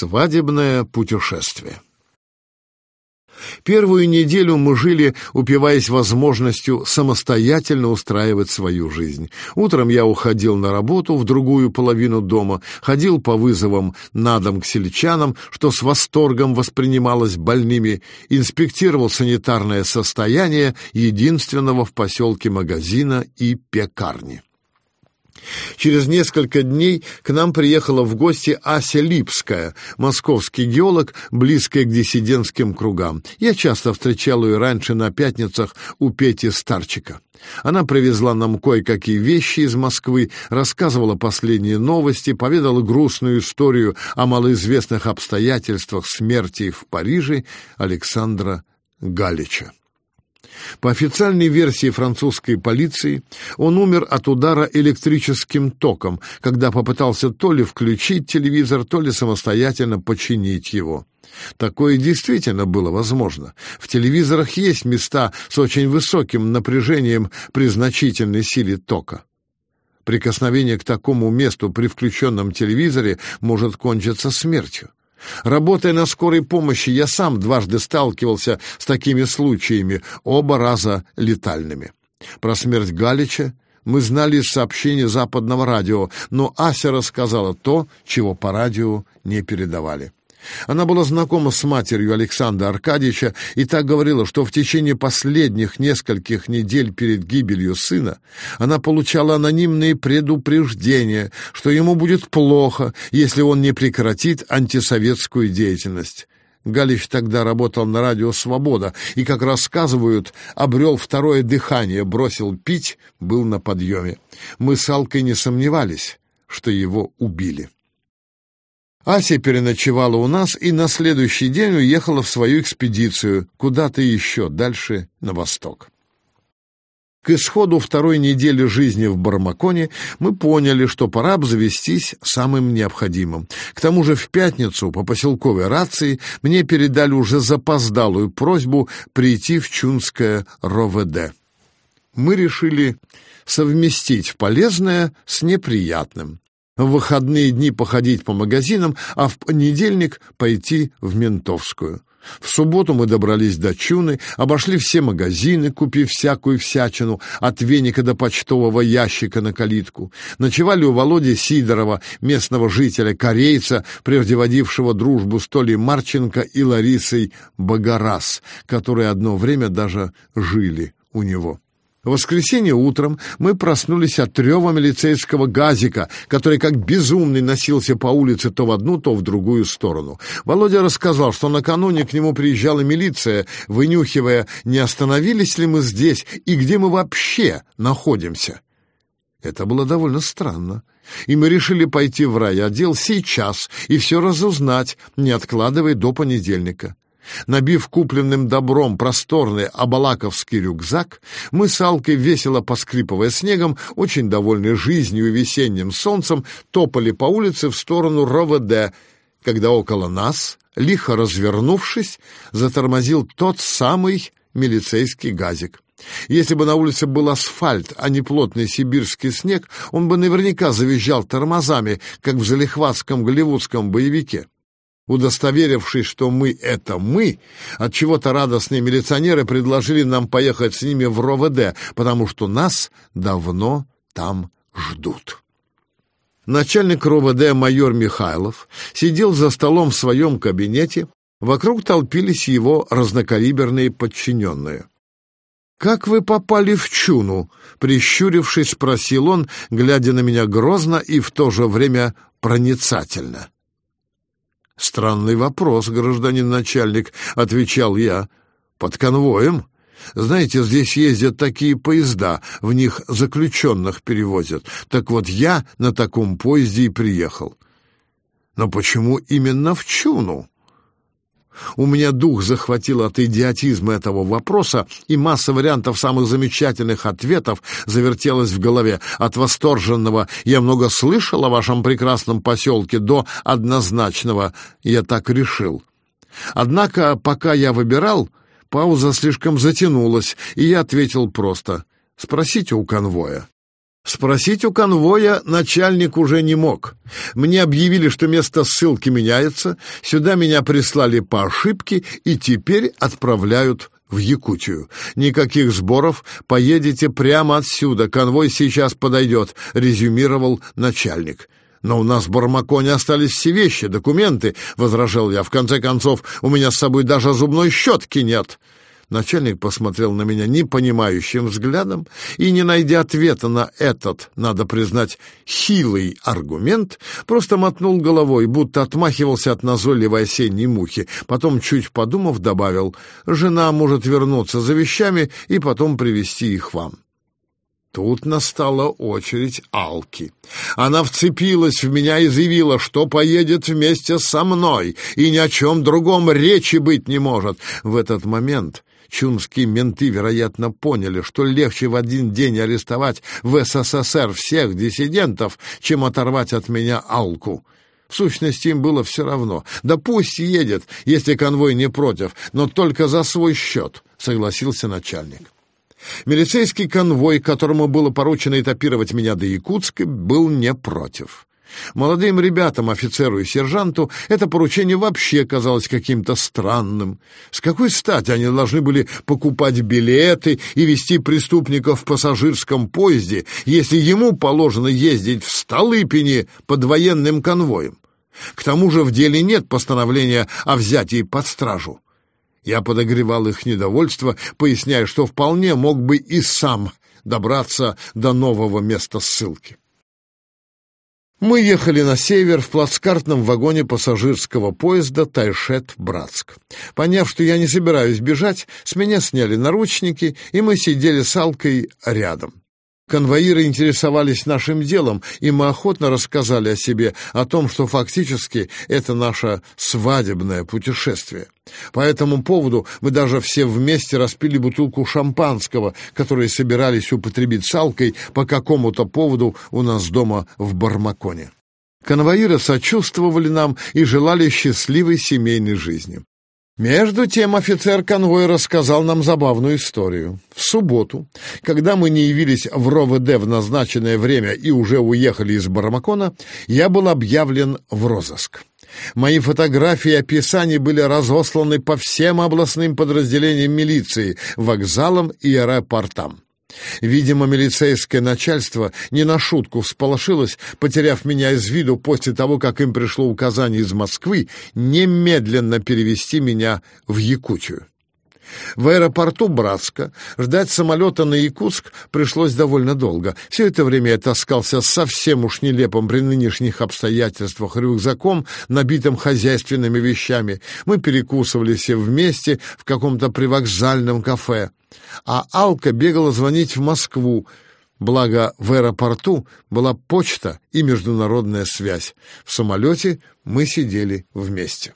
Свадебное путешествие. Первую неделю мы жили, упиваясь возможностью самостоятельно устраивать свою жизнь. Утром я уходил на работу в другую половину дома, ходил по вызовам на дом к сельчанам, что с восторгом воспринималось больными, инспектировал санитарное состояние единственного в поселке магазина и пекарни. Через несколько дней к нам приехала в гости Ася Липская, московский геолог, близкая к диссидентским кругам. Я часто встречал ее раньше на пятницах у Пети Старчика. Она привезла нам кое-какие вещи из Москвы, рассказывала последние новости, поведала грустную историю о малоизвестных обстоятельствах смерти в Париже Александра Галича. По официальной версии французской полиции, он умер от удара электрическим током, когда попытался то ли включить телевизор, то ли самостоятельно починить его. Такое действительно было возможно. В телевизорах есть места с очень высоким напряжением при значительной силе тока. Прикосновение к такому месту при включенном телевизоре может кончиться смертью. Работая на скорой помощи, я сам дважды сталкивался с такими случаями, оба раза летальными. Про смерть Галича мы знали из сообщений западного радио, но Ася рассказала то, чего по радио не передавали. Она была знакома с матерью Александра Аркадьевича и так говорила, что в течение последних нескольких недель перед гибелью сына она получала анонимные предупреждения, что ему будет плохо, если он не прекратит антисоветскую деятельность. Галич тогда работал на радио «Свобода» и, как рассказывают, обрел второе дыхание, бросил пить, был на подъеме. Мы с Алкой не сомневались, что его убили. Ася переночевала у нас и на следующий день уехала в свою экспедицию, куда-то еще, дальше, на восток. К исходу второй недели жизни в Бармаконе мы поняли, что пора обзавестись самым необходимым. К тому же в пятницу по поселковой рации мне передали уже запоздалую просьбу прийти в Чунское РОВД. Мы решили совместить полезное с неприятным в выходные дни походить по магазинам, а в понедельник пойти в Ментовскую. В субботу мы добрались до Чуны, обошли все магазины, купив всякую всячину, от веника до почтового ящика на калитку. Ночевали у Володи Сидорова, местного жителя-корейца, прежде водившего дружбу с Толей Марченко и Ларисой Багарас, которые одно время даже жили у него. В воскресенье утром мы проснулись от рева милицейского газика, который как безумный носился по улице то в одну, то в другую сторону. Володя рассказал, что накануне к нему приезжала милиция, вынюхивая, не остановились ли мы здесь и где мы вообще находимся. Это было довольно странно. И мы решили пойти в райотдел сейчас и все разузнать, не откладывая до понедельника. Набив купленным добром просторный абалаковский рюкзак, мы с Алкой, весело поскрипывая снегом, очень довольны жизнью и весенним солнцем, топали по улице в сторону РОВД, когда около нас, лихо развернувшись, затормозил тот самый милицейский газик. Если бы на улице был асфальт, а не плотный сибирский снег, он бы наверняка завизжал тормозами, как в залихватском голливудском боевике. Удостоверившись, что мы — это мы, от чего то радостные милиционеры предложили нам поехать с ними в РОВД, потому что нас давно там ждут. Начальник РОВД майор Михайлов сидел за столом в своем кабинете, вокруг толпились его разнокалиберные подчиненные. «Как вы попали в чуну?» — прищурившись, спросил он, глядя на меня грозно и в то же время проницательно. «Странный вопрос, гражданин начальник», — отвечал я. «Под конвоем? Знаете, здесь ездят такие поезда, в них заключенных перевозят. Так вот я на таком поезде и приехал». «Но почему именно в Чуну?» У меня дух захватил от идиотизма этого вопроса, и масса вариантов самых замечательных ответов завертелась в голове. От восторженного «я много слышал о вашем прекрасном поселке» до однозначного «я так решил». Однако, пока я выбирал, пауза слишком затянулась, и я ответил просто «спросите у конвоя». Спросить у конвоя начальник уже не мог. Мне объявили, что место ссылки меняется, сюда меня прислали по ошибке и теперь отправляют в Якутию. Никаких сборов, поедете прямо отсюда, конвой сейчас подойдет», — резюмировал начальник. «Но у нас в Бармаконе остались все вещи, документы», — возражал я. «В конце концов, у меня с собой даже зубной щетки нет». Начальник посмотрел на меня непонимающим взглядом и, не найдя ответа на этот, надо признать, хилый аргумент, просто мотнул головой, будто отмахивался от назойливой осенней мухи. Потом, чуть подумав, добавил, «Жена может вернуться за вещами и потом привезти их вам». Тут настала очередь Алки. Она вцепилась в меня и заявила, что поедет вместе со мной, и ни о чем другом речи быть не может. В этот момент чумские менты, вероятно, поняли, что легче в один день арестовать в СССР всех диссидентов, чем оторвать от меня Алку. В сущности, им было все равно. Да пусть едет, если конвой не против, но только за свой счет, согласился начальник. Милицейский конвой, которому было поручено этапировать меня до Якутска, был не против. Молодым ребятам, офицеру и сержанту, это поручение вообще казалось каким-то странным. С какой стати они должны были покупать билеты и вести преступников в пассажирском поезде, если ему положено ездить в Столыпине под военным конвоем? К тому же в деле нет постановления о взятии под стражу. Я подогревал их недовольство, поясняя, что вполне мог бы и сам добраться до нового места ссылки. Мы ехали на север в плацкартном вагоне пассажирского поезда Тайшет-Братск. Поняв, что я не собираюсь бежать, с меня сняли наручники, и мы сидели с Алкой рядом. Конвоиры интересовались нашим делом, и мы охотно рассказали о себе, о том, что фактически это наше свадебное путешествие. По этому поводу мы даже все вместе распили бутылку шампанского, которую собирались употребить с Алкой по какому-то поводу у нас дома в Бармаконе. Конвоиры сочувствовали нам и желали счастливой семейной жизни. Между тем офицер конвоя рассказал нам забавную историю. В субботу, когда мы не явились в РОВД в назначенное время и уже уехали из Бармакона, я был объявлен в розыск. Мои фотографии и описания были разосланы по всем областным подразделениям милиции, вокзалам и аэропортам. Видимо, милицейское начальство не на шутку всполошилось, потеряв меня из виду после того, как им пришло указание из Москвы немедленно перевести меня в Якутию. В аэропорту Братска ждать самолета на Якутск пришлось довольно долго. Все это время я таскался совсем уж нелепым при нынешних обстоятельствах рюкзаком, набитым хозяйственными вещами. Мы перекусывали все вместе в каком-то привокзальном кафе а Алка бегала звонить в Москву, благо в аэропорту была почта и международная связь. В самолете мы сидели вместе.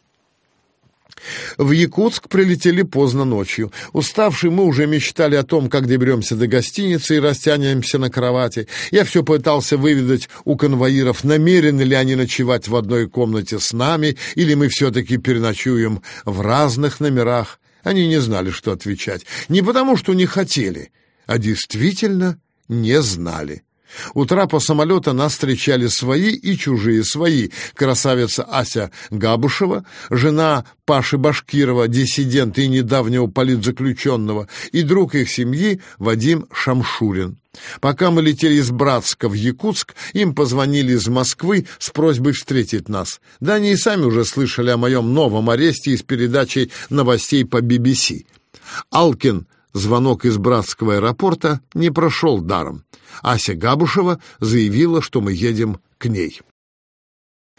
В Якутск прилетели поздно ночью. Уставшие мы уже мечтали о том, как доберемся до гостиницы и растянемся на кровати. Я все пытался выведать у конвоиров, намерены ли они ночевать в одной комнате с нами, или мы все-таки переночуем в разных номерах. Они не знали, что отвечать. Не потому, что не хотели, а действительно не знали. У трапа самолета нас встречали свои и чужие свои. Красавица Ася Габушева, жена Паши Башкирова, диссидента и недавнего политзаключенного, и друг их семьи Вадим Шамшурин. Пока мы летели из Братска в Якутск, им позвонили из Москвы с просьбой встретить нас. Да они и сами уже слышали о моем новом аресте из передачи новостей по BBC. Алкин звонок из Братского аэропорта не прошел даром. Ася Габушева заявила, что мы едем к ней.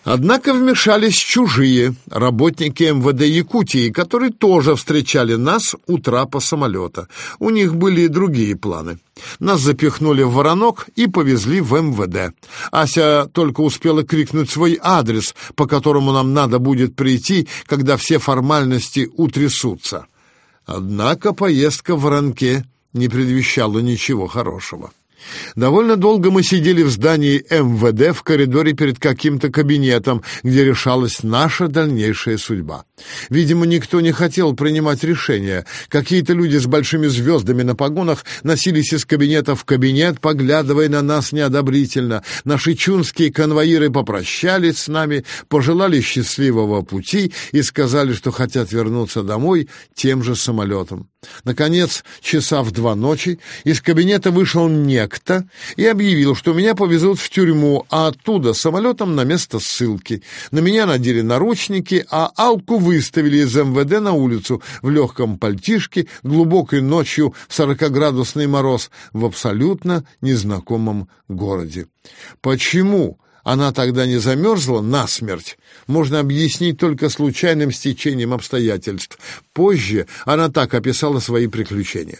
Однако вмешались чужие, работники МВД Якутии, которые тоже встречали нас у трапа самолета. У них были и другие планы. Нас запихнули в воронок и повезли в МВД. Ася только успела крикнуть свой адрес, по которому нам надо будет прийти, когда все формальности утрясутся. Однако поездка в воронке не предвещала ничего хорошего. Довольно долго мы сидели в здании МВД в коридоре перед каким-то кабинетом, где решалась наша дальнейшая судьба. Видимо, никто не хотел принимать решения. Какие-то люди с большими звездами на погонах носились из кабинета в кабинет, поглядывая на нас неодобрительно. Наши чунские конвоиры попрощались с нами, пожелали счастливого пути и сказали, что хотят вернуться домой тем же самолетом. Наконец, часа в два ночи из кабинета вышел некто и объявил, что меня повезут в тюрьму, а оттуда самолетом на место ссылки. На меня надели наручники, а Алку выставили из МВД на улицу в легком пальтишке, глубокой ночью в сорокоградусный мороз в абсолютно незнакомом городе. Почему? Она тогда не замерзла насмерть, можно объяснить только случайным стечением обстоятельств. Позже она так описала свои приключения.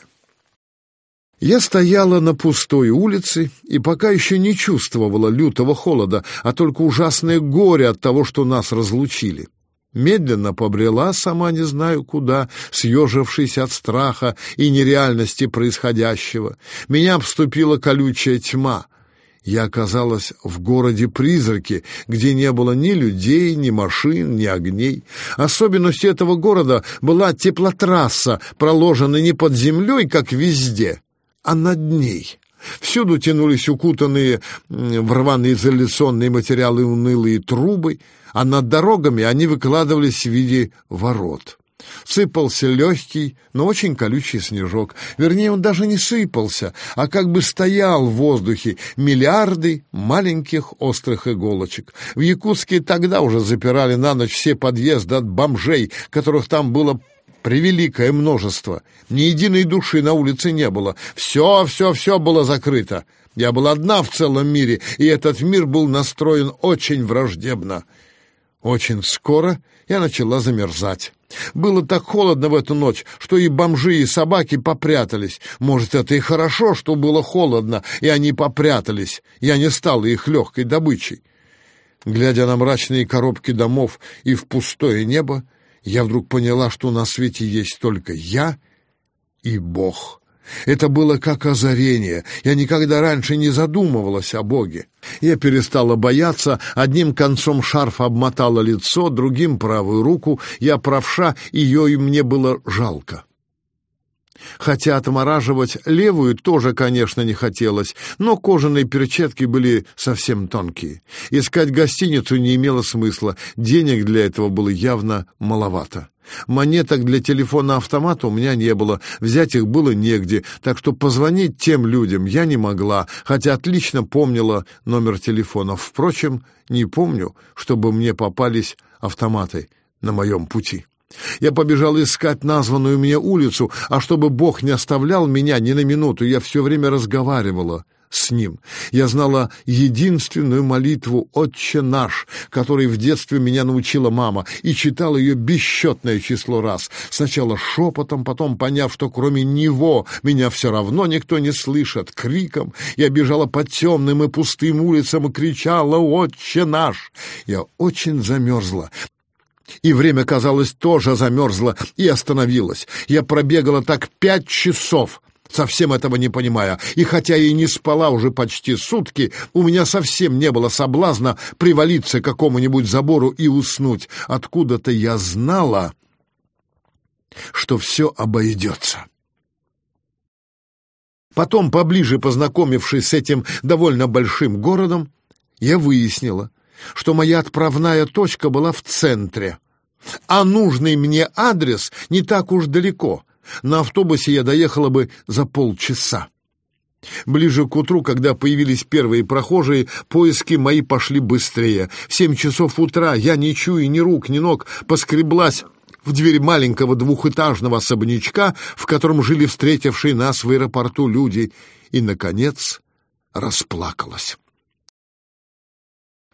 Я стояла на пустой улице и пока еще не чувствовала лютого холода, а только ужасное горе от того, что нас разлучили. Медленно побрела, сама не знаю куда, съежившись от страха и нереальности происходящего. Меня обступила колючая тьма — я оказалась в городе-призраке, где не было ни людей, ни машин, ни огней. Особенностью этого города была теплотрасса, проложенная не под землей, как везде, а над ней. Всюду тянулись укутанные в рваные изоляционные материалы унылые трубы, а над дорогами они выкладывались в виде ворот. Сыпался легкий, но очень колючий снежок. Вернее, он даже не сыпался, а как бы стоял в воздухе миллиарды маленьких острых иголочек. В Якутске тогда уже запирали на ночь все подъезды от бомжей, которых там было превеликое множество. Ни единой души на улице не было. Все, все, все было закрыто. Я была одна в целом мире, и этот мир был настроен очень враждебно. Очень скоро я начала замерзать. Было так холодно в эту ночь, что и бомжи, и собаки попрятались. Может, это и хорошо, что было холодно, и они попрятались. Я не стала их легкой добычей. Глядя на мрачные коробки домов и в пустое небо, я вдруг поняла, что на свете есть только я и Бог. Это было как озарение. Я никогда раньше не задумывалась о Боге. Я перестала бояться, одним концом шарфа обмотала лицо, другим правую руку. Я правша, ее и мне было жалко. Хотя отмораживать левую тоже, конечно, не хотелось, но кожаные перчатки были совсем тонкие. Искать гостиницу не имело смысла, денег для этого было явно маловато. Монеток для телефона-автомата у меня не было, взять их было негде, так что позвонить тем людям я не могла, хотя отлично помнила номер телефона. Впрочем, не помню, чтобы мне попались автоматы на моем пути. Я побежал искать названную мне улицу, а чтобы Бог не оставлял меня ни на минуту, я все время разговаривала с ним. Я знала единственную молитву «Отче наш», которой в детстве меня научила мама, и читал ее бесчетное число раз. Сначала шепотом, потом, поняв, что кроме него меня все равно никто не слышит, криком. Я бежала по темным и пустым улицам и кричала «Отче наш!». Я очень замерзла. И время, казалось, тоже замерзло и остановилось. Я пробегала так пять часов, совсем этого не понимая. И хотя и не спала уже почти сутки, у меня совсем не было соблазна привалиться к какому-нибудь забору и уснуть. Откуда-то я знала, что все обойдется. Потом, поближе познакомившись с этим довольно большим городом, я выяснила, что моя отправная точка была в центре, а нужный мне адрес не так уж далеко. На автобусе я доехала бы за полчаса. Ближе к утру, когда появились первые прохожие, поиски мои пошли быстрее. В семь часов утра я, не чуя ни рук, ни ног, поскреблась в дверь маленького двухэтажного особнячка, в котором жили встретившие нас в аэропорту люди, и, наконец, расплакалась.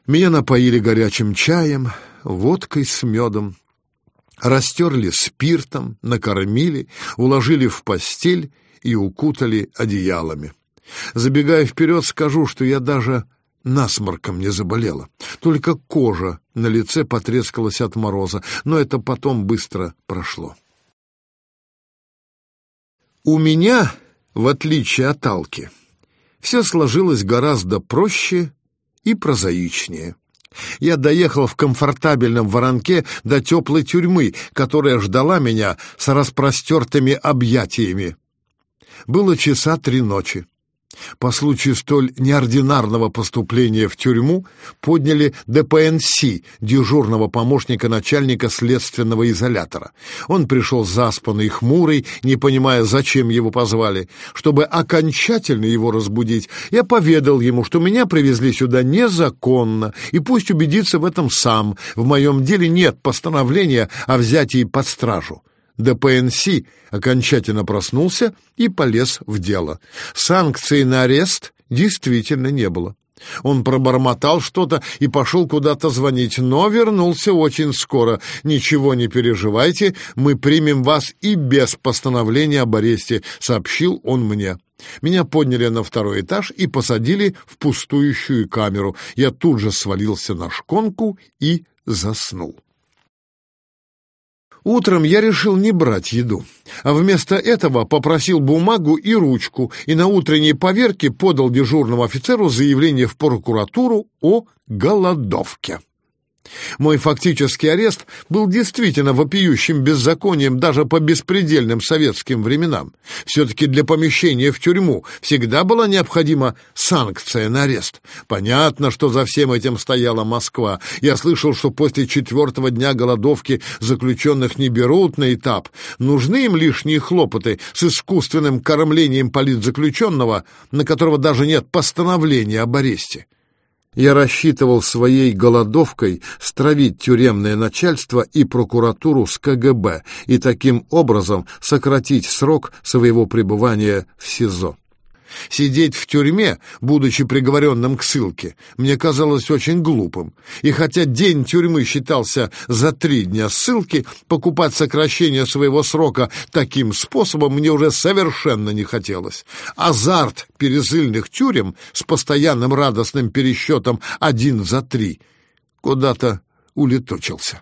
Меня напоили горячим чаем, водкой с медом, растерли спиртом, накормили, уложили в постель и укутали одеялами. Забегая вперед, скажу, что я даже насморком не заболела. Только кожа на лице потрескалась от мороза, но это потом быстро прошло. У меня, в отличие от Алки, Все сложилось гораздо проще и прозаичнее. Я доехал в комфортабельном воронке до теплой тюрьмы, которая ждала меня с распростертыми объятиями. Было часа три ночи. По случаю столь неординарного поступления в тюрьму подняли ДПНС, дежурного помощника начальника следственного изолятора. Он пришел заспанный, хмурый, не понимая, зачем его позвали. Чтобы окончательно его разбудить, я поведал ему, что меня привезли сюда незаконно, и пусть убедится в этом сам. В моем деле нет постановления о взятии под стражу. ДПНС окончательно проснулся и полез в дело. Санкции на арест действительно не было. Он пробормотал что-то и пошел куда-то звонить, но вернулся очень скоро. «Ничего не переживайте, мы примем вас и без постановления об аресте», — сообщил он мне. Меня подняли на второй этаж и посадили в пустующую камеру. Я тут же свалился на шконку и заснул. Утром я решил не брать еду, а вместо этого попросил бумагу и ручку и на утренней поверке подал дежурному офицеру заявление в прокуратуру о голодовке. Мой фактический арест был действительно вопиющим беззаконием даже по беспредельным советским временам. Все-таки для помещения в тюрьму всегда была необходима санкция на арест. Понятно, что за всем этим стояла Москва. Я слышал, что после четвертого дня голодовки заключенных не берут на этап. Нужны им лишние хлопоты с искусственным кормлением политзаключенного, на которого даже нет постановления об аресте. Я рассчитывал своей голодовкой стравить тюремное начальство и прокуратуру с КГБ и таким образом сократить срок своего пребывания в СИЗО. Сидеть в тюрьме, будучи приговоренным к ссылке, мне казалось очень глупым. И хотя день тюрьмы считался за три дня ссылки, покупать сокращение своего срока таким способом мне уже совершенно не хотелось. Азарт пересыльных тюрем с постоянным радостным пересчетом один за три куда-то улетучился.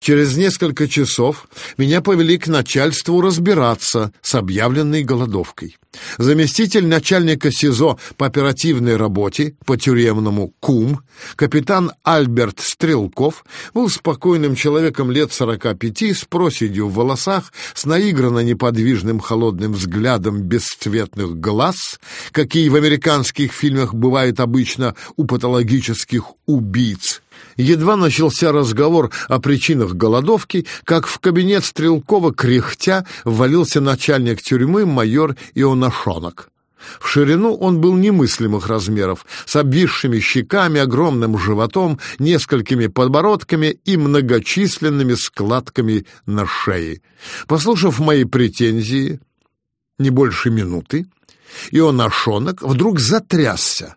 Через несколько часов меня повели к начальству разбираться с объявленной голодовкой. Заместитель начальника СИЗО по оперативной работе, по тюремному КУМ, капитан Альберт Стрелков, был спокойным человеком лет сорока пяти, с проседью в волосах, с наигранно неподвижным холодным взглядом бесцветных глаз, какие в американских фильмах бывают обычно у патологических убийц. Едва начался разговор о причинах голодовки, как в кабинет Стрелкова кряхтя ввалился начальник тюрьмы майор Ионашонок. В ширину он был немыслимых размеров, с обвисшими щеками, огромным животом, несколькими подбородками и многочисленными складками на шее. Послушав мои претензии, не больше минуты, Ионашонок вдруг затрясся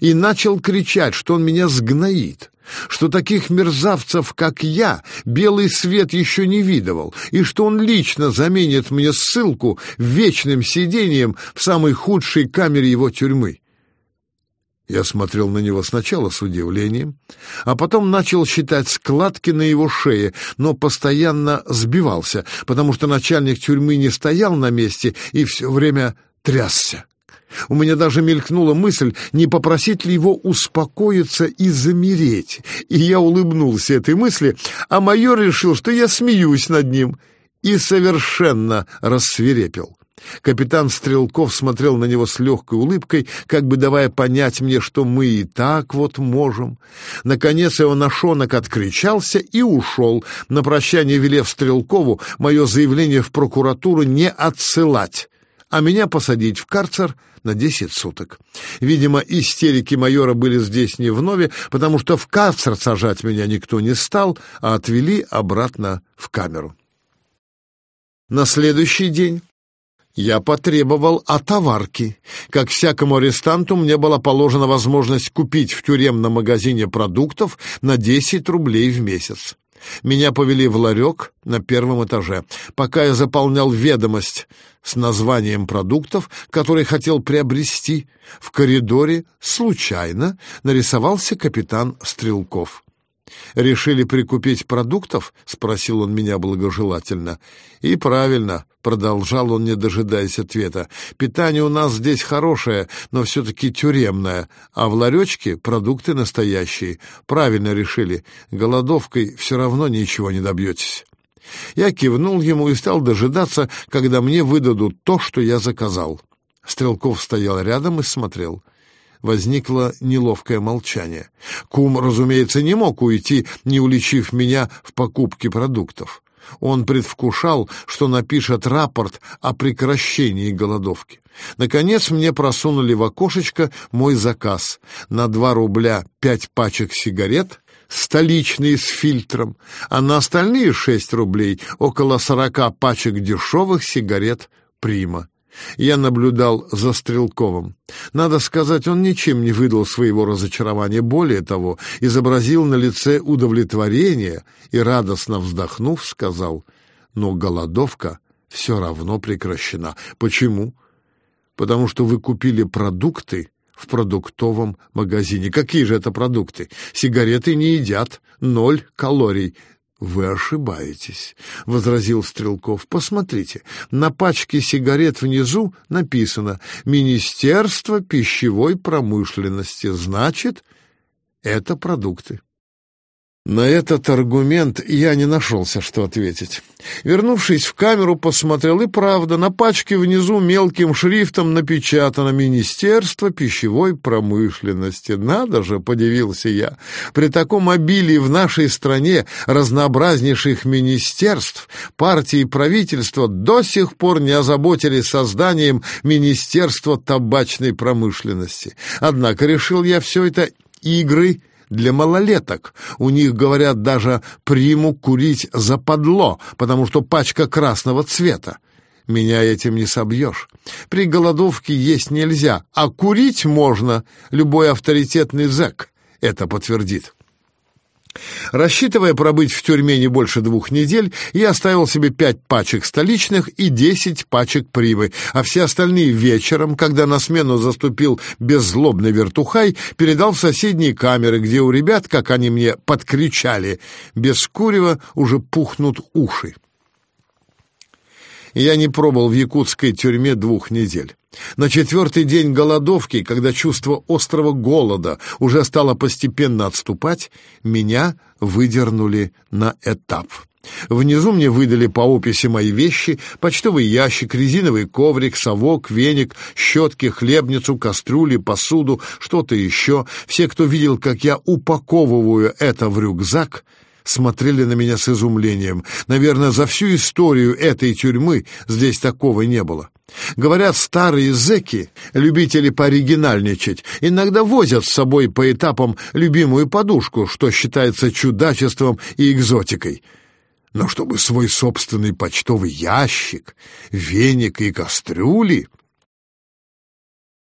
и начал кричать, что он меня сгноит что таких мерзавцев, как я, белый свет еще не видывал, и что он лично заменит мне ссылку вечным сидением в самой худшей камере его тюрьмы. Я смотрел на него сначала с удивлением, а потом начал считать складки на его шее, но постоянно сбивался, потому что начальник тюрьмы не стоял на месте и все время трясся. У меня даже мелькнула мысль, не попросить ли его успокоиться и замереть. И я улыбнулся этой мысли, а майор решил, что я смеюсь над ним, и совершенно рассверепел. Капитан Стрелков смотрел на него с легкой улыбкой, как бы давая понять мне, что мы и так вот можем. Наконец его нашонок откричался и ушел, на прощание велев Стрелкову мое заявление в прокуратуру не отсылать, а меня посадить в карцер на десять суток. Видимо, истерики майора были здесь не вновь, потому что в карцер сажать меня никто не стал, а отвели обратно в камеру. На следующий день я потребовал отоварки. Как всякому арестанту, мне была положена возможность купить в тюремном магазине продуктов на 10 рублей в месяц. Меня повели в ларек на первом этаже. Пока я заполнял ведомость с названием продуктов, которые хотел приобрести, в коридоре случайно нарисовался капитан Стрелков. «Решили прикупить продуктов?» — спросил он меня благожелательно. «И правильно», — продолжал он, не дожидаясь ответа. «Питание у нас здесь хорошее, но все-таки тюремное, а в ларечке продукты настоящие. Правильно решили. Голодовкой все равно ничего не добьетесь». Я кивнул ему и стал дожидаться, когда мне выдадут то, что я заказал. Стрелков стоял рядом и смотрел. Возникло неловкое молчание. Кум, разумеется, не мог уйти, не уличив меня в покупке продуктов. Он предвкушал, что напишет рапорт о прекращении голодовки. Наконец мне просунули в окошечко мой заказ. На два рубля пять пачек сигарет, столичные с фильтром, а на остальные шесть рублей около сорока пачек дешевых сигарет «Прима». Я наблюдал за Стрелковым. Надо сказать, он ничем не выдал своего разочарования. Более того, изобразил на лице удовлетворение и, радостно вздохнув, сказал, «Но голодовка все равно прекращена. Почему? Потому что вы купили продукты в продуктовом магазине. Какие же это продукты? Сигареты не едят, ноль калорий. «Вы ошибаетесь», — возразил Стрелков. «Посмотрите, на пачке сигарет внизу написано «Министерство пищевой промышленности». Значит, это продукты. На этот аргумент я не нашелся, что ответить. Вернувшись в камеру, посмотрел, и правда, на пачке внизу мелким шрифтом напечатано «Министерство пищевой промышленности». Надо же, подивился я, при таком обилии в нашей стране разнообразнейших министерств, партии и правительства до сих пор не озаботились созданием Министерства табачной промышленности. Однако решил я все это игры для малолеток. У них, говорят, даже приму курить западло, потому что пачка красного цвета. Меня этим не собьешь. При голодовке есть нельзя, а курить можно. Любой авторитетный зэк это подтвердит. Рассчитывая пробыть в тюрьме не больше двух недель, я оставил себе пять пачек столичных и десять пачек примы, а все остальные вечером, когда на смену заступил беззлобный вертухай, передал в соседние камеры, где у ребят, как они мне подкричали, без курева уже пухнут уши. Я не пробыл в якутской тюрьме двух недель. На четвертый день голодовки, когда чувство острого голода уже стало постепенно отступать, меня выдернули на этап. Внизу мне выдали по описи мои вещи, почтовый ящик, резиновый коврик, совок, веник, щетки, хлебницу, кастрюли, посуду, что-то еще. Все, кто видел, как я упаковываю это в рюкзак, смотрели на меня с изумлением. Наверное, за всю историю этой тюрьмы здесь такого не было. Говорят, старые зэки, любители пооригинальничать, иногда возят с собой по этапам любимую подушку, что считается чудачеством и экзотикой. Но чтобы свой собственный почтовый ящик, веник и кастрюли...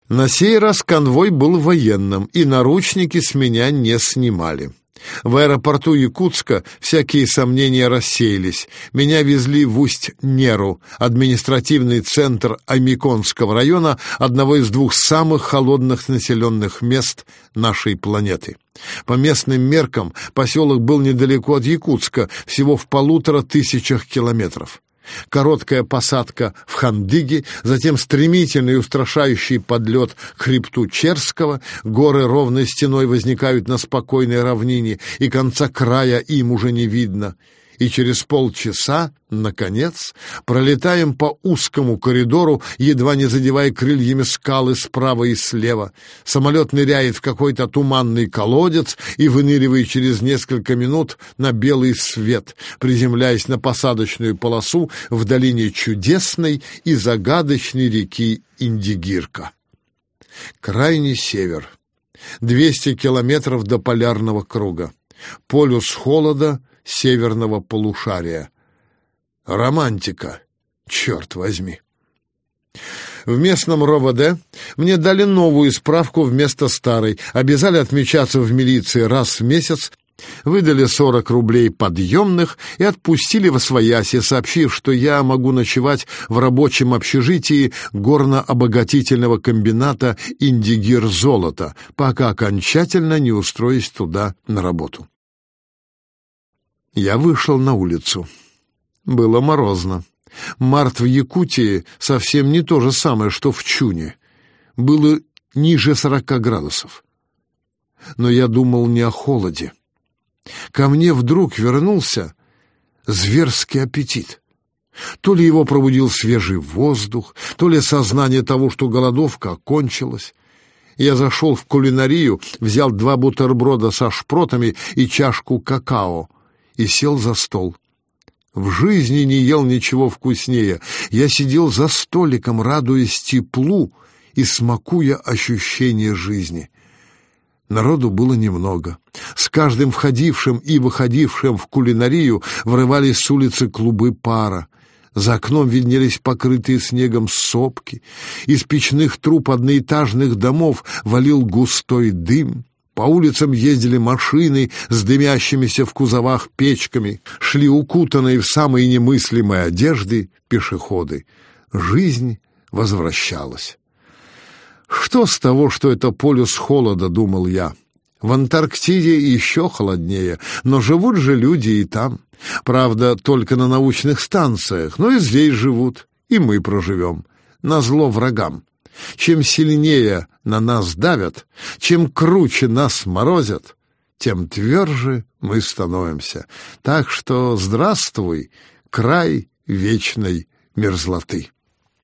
На сей раз конвой был военным, и наручники с меня не снимали. В аэропорту Якутска всякие сомнения рассеялись. Меня везли в Усть-Неру, административный центр Амиконского района, одного из двух самых холодных населенных мест нашей планеты. По местным меркам поселок был недалеко от Якутска, всего в полутора тысячах километров. Короткая посадка в Хандыге, затем стремительный устрашающий подлет к хребту Черского, горы ровной стеной возникают на спокойной равнине, и конца края им уже не видно — и через полчаса, наконец, пролетаем по узкому коридору, едва не задевая крыльями скалы справа и слева. Самолет ныряет в какой-то туманный колодец и выныривает через несколько минут на белый свет, приземляясь на посадочную полосу в долине чудесной и загадочной реки Индигирка. Крайний север. 200 километров до полярного круга. Полюс холода — северного полушария. Романтика, черт возьми. В местном РОВД мне дали новую справку вместо старой, обязали отмечаться в милиции раз в месяц, выдали 40 рублей подъемных и отпустили во свояси, сообщив, что я могу ночевать в рабочем общежитии горно-обогатительного комбината «Индигир золота», пока окончательно не устроюсь туда на работу. Я вышел на улицу. Было морозно. Март в Якутии совсем не то же самое, что в Чуне. Было ниже сорока градусов. Но я думал не о холоде. Ко мне вдруг вернулся зверский аппетит. То ли его пробудил свежий воздух, то ли сознание того, что голодовка окончилась. Я зашел в кулинарию, взял два бутерброда со шпротами и чашку какао и сел за стол. В жизни не ел ничего вкуснее. Я сидел за столиком, радуясь теплу и смакуя ощущение жизни. Народу было немного. С каждым входившим и выходившим в кулинарию врывались с улицы клубы пара. За окном виднелись покрытые снегом сопки. Из печных труб одноэтажных домов валил густой дым. По улицам ездили машины с дымящимися в кузовах печками, шли укутанные в самые немыслимые одежды пешеходы. Жизнь возвращалась. Что с того, что это полюс холода, думал я. В Антарктиде еще холоднее, но живут же люди и там. Правда, только на научных станциях, но и здесь живут, и мы проживем. Назло врагам. Чем сильнее на нас давят, чем круче нас морозят, тем тверже мы становимся. Так что здравствуй, край вечной мерзлоты.